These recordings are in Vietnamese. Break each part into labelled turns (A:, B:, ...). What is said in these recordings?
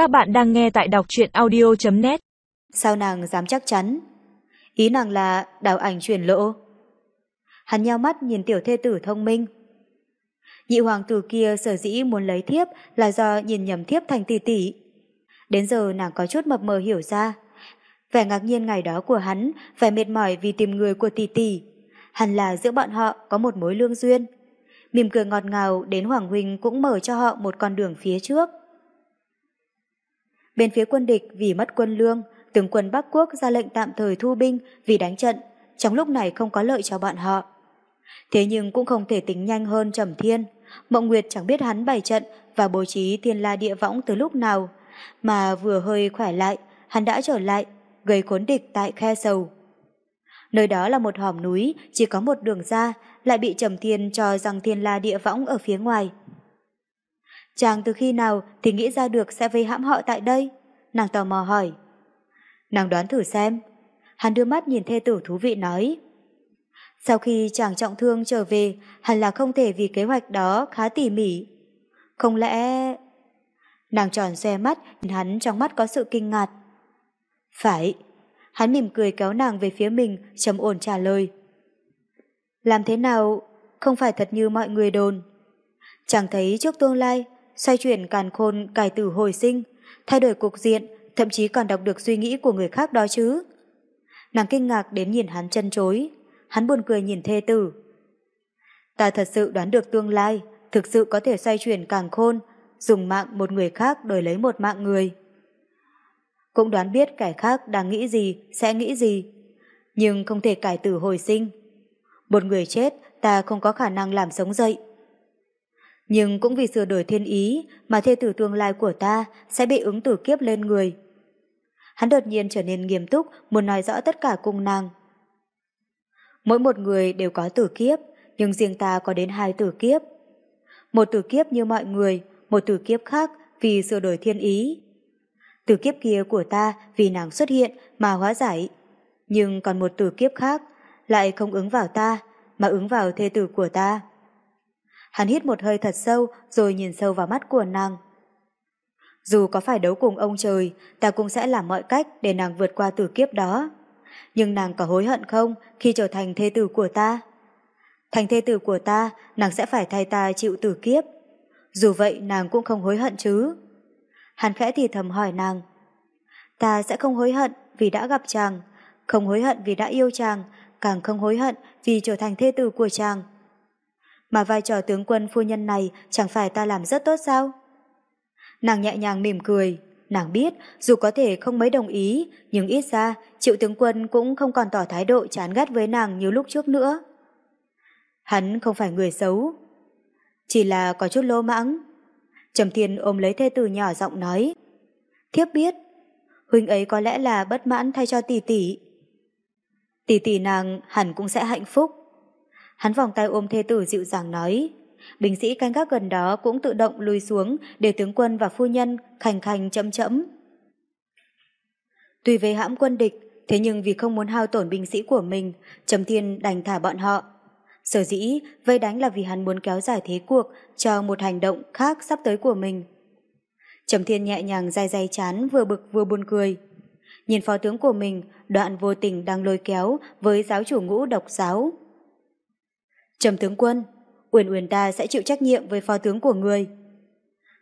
A: Các bạn đang nghe tại đọc truyện audio.net
B: Sao nàng dám chắc chắn? Ý nàng là đào ảnh truyền lộ. Hắn nhao mắt nhìn tiểu thê tử thông minh. Nhị hoàng tử kia sở dĩ muốn lấy thiếp là do nhìn nhầm thiếp thành tỷ tỷ. Đến giờ nàng có chút mập mờ hiểu ra. Vẻ ngạc nhiên ngày đó của hắn, vẻ mệt mỏi vì tìm người của tỷ tỷ. Hẳn là giữa bọn họ có một mối lương duyên. Mỉm cười ngọt ngào đến Hoàng Huynh cũng mở cho họ một con đường phía trước. Bên phía quân địch vì mất quân lương, tướng quân Bắc Quốc ra lệnh tạm thời thu binh vì đánh trận, trong lúc này không có lợi cho bọn họ. Thế nhưng cũng không thể tính nhanh hơn Trầm Thiên. Mộng Nguyệt chẳng biết hắn bày trận và bố trí thiên la địa võng từ lúc nào, mà vừa hơi khỏe lại, hắn đã trở lại, gây khốn địch tại khe sầu. Nơi đó là một hòm núi, chỉ có một đường ra, lại bị Trầm Thiên cho rằng thiên la địa võng ở phía ngoài. Chàng từ khi nào thì nghĩ ra được sẽ vây hãm họ tại đây? Nàng tò mò hỏi. Nàng đoán thử xem. Hắn đưa mắt nhìn thê tử thú vị nói. Sau khi chàng trọng thương trở về, hẳn là không thể vì kế hoạch đó khá tỉ mỉ. Không lẽ... Nàng tròn xe mắt, nhìn hắn trong mắt có sự kinh ngạc. Phải. Hắn mỉm cười kéo nàng về phía mình, trầm ổn trả lời. Làm thế nào, không phải thật như mọi người đồn. Chàng thấy trước tương lai, xoay chuyển càn khôn cải tử hồi sinh, thay đổi cục diện, thậm chí còn đọc được suy nghĩ của người khác đó chứ. Nàng kinh ngạc đến nhìn hắn chân chối, hắn buồn cười nhìn thê tử. Ta thật sự đoán được tương lai, thực sự có thể xoay chuyển càng khôn, dùng mạng một người khác đổi lấy một mạng người. Cũng đoán biết kẻ khác đang nghĩ gì, sẽ nghĩ gì, nhưng không thể cải tử hồi sinh. Một người chết, ta không có khả năng làm sống dậy. Nhưng cũng vì sửa đổi thiên ý mà thê tử tương lai của ta sẽ bị ứng tử kiếp lên người. Hắn đột nhiên trở nên nghiêm túc muốn nói rõ tất cả cung nàng. Mỗi một người đều có tử kiếp, nhưng riêng ta có đến hai tử kiếp. Một tử kiếp như mọi người, một tử kiếp khác vì sửa đổi thiên ý. Tử kiếp kia của ta vì nàng xuất hiện mà hóa giải, nhưng còn một tử kiếp khác lại không ứng vào ta, mà ứng vào thê tử của ta. Hắn hít một hơi thật sâu rồi nhìn sâu vào mắt của nàng. Dù có phải đấu cùng ông trời, ta cũng sẽ làm mọi cách để nàng vượt qua tử kiếp đó. Nhưng nàng có hối hận không khi trở thành thê tử của ta? Thành thê tử của ta, nàng sẽ phải thay ta chịu tử kiếp. Dù vậy nàng cũng không hối hận chứ. Hắn khẽ thì thầm hỏi nàng. Ta sẽ không hối hận vì đã gặp chàng, không hối hận vì đã yêu chàng, càng không hối hận vì trở thành thê tử của chàng. Mà vai trò tướng quân phu nhân này chẳng phải ta làm rất tốt sao? Nàng nhẹ nhàng mỉm cười, nàng biết dù có thể không mấy đồng ý, nhưng ít ra triệu tướng quân cũng không còn tỏ thái độ chán ghét với nàng như lúc trước nữa. Hắn không phải người xấu, chỉ là có chút lô mãng. Trầm Thiên ôm lấy thê tử nhỏ giọng nói, thiếp biết, huynh ấy có lẽ là bất mãn thay cho tỷ tỷ. Tỷ tỷ nàng hẳn cũng sẽ hạnh phúc. Hắn vòng tay ôm thê tử dịu dàng nói, binh sĩ canh gác gần đó cũng tự động lùi xuống để tướng quân và phu nhân khành khành chậm chậm. Tuy về hãm quân địch, thế nhưng vì không muốn hao tổn binh sĩ của mình, Trầm Thiên đành thả bọn họ. Sở dĩ, vây đánh là vì hắn muốn kéo dài thế cuộc cho một hành động khác sắp tới của mình. Trầm Thiên nhẹ nhàng day day chán vừa bực vừa buồn cười. Nhìn phó tướng của mình, đoạn vô tình đang lôi kéo với giáo chủ ngũ độc giáo. Trầm tướng quân, Uyển Uyển ta sẽ chịu trách nhiệm với phó tướng của người.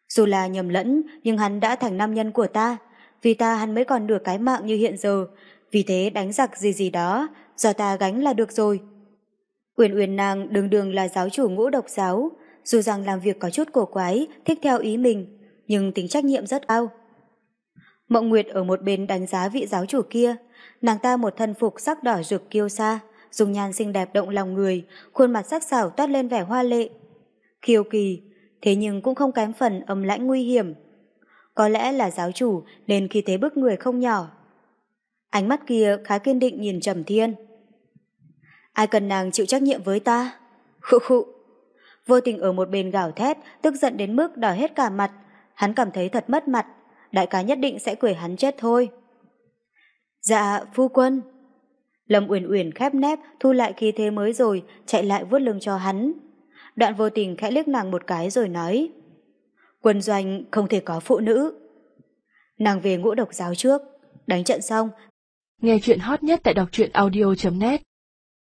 B: Dù là nhầm lẫn, nhưng hắn đã thành nam nhân của ta, vì ta hắn mới còn nửa cái mạng như hiện giờ, vì thế đánh giặc gì gì đó, do ta gánh là được rồi. Uyển Uyển nàng đường đường là giáo chủ ngũ độc giáo, dù rằng làm việc có chút cổ quái, thích theo ý mình, nhưng tính trách nhiệm rất cao. Mộng Nguyệt ở một bên đánh giá vị giáo chủ kia, nàng ta một thân phục sắc đỏ rực kiêu sa, dùng nhan xinh đẹp động lòng người, khuôn mặt sắc sảo toát lên vẻ hoa lệ. kiều kỳ, thế nhưng cũng không kém phần âm lãnh nguy hiểm. Có lẽ là giáo chủ nên khi thế bức người không nhỏ. Ánh mắt kia khá kiên định nhìn Trầm Thiên. Ai cần nàng chịu trách nhiệm với ta? Khụ khụ. Vô tình ở một bên gào thét, tức giận đến mức đỏ hết cả mặt. Hắn cảm thấy thật mất mặt. Đại ca nhất định sẽ cười hắn chết thôi. Dạ, phu quân. Lâm Uyển Uyển khép nép thu lại khí thế mới rồi, chạy lại vuốt lưng cho hắn. Đoạn vô tình khẽ liếc nàng một cái rồi nói: "Quân doanh không thể có phụ nữ." Nàng về ngũ độc giáo trước, đánh trận xong.
A: Nghe chuyện hot nhất tại đọc truyện audio.net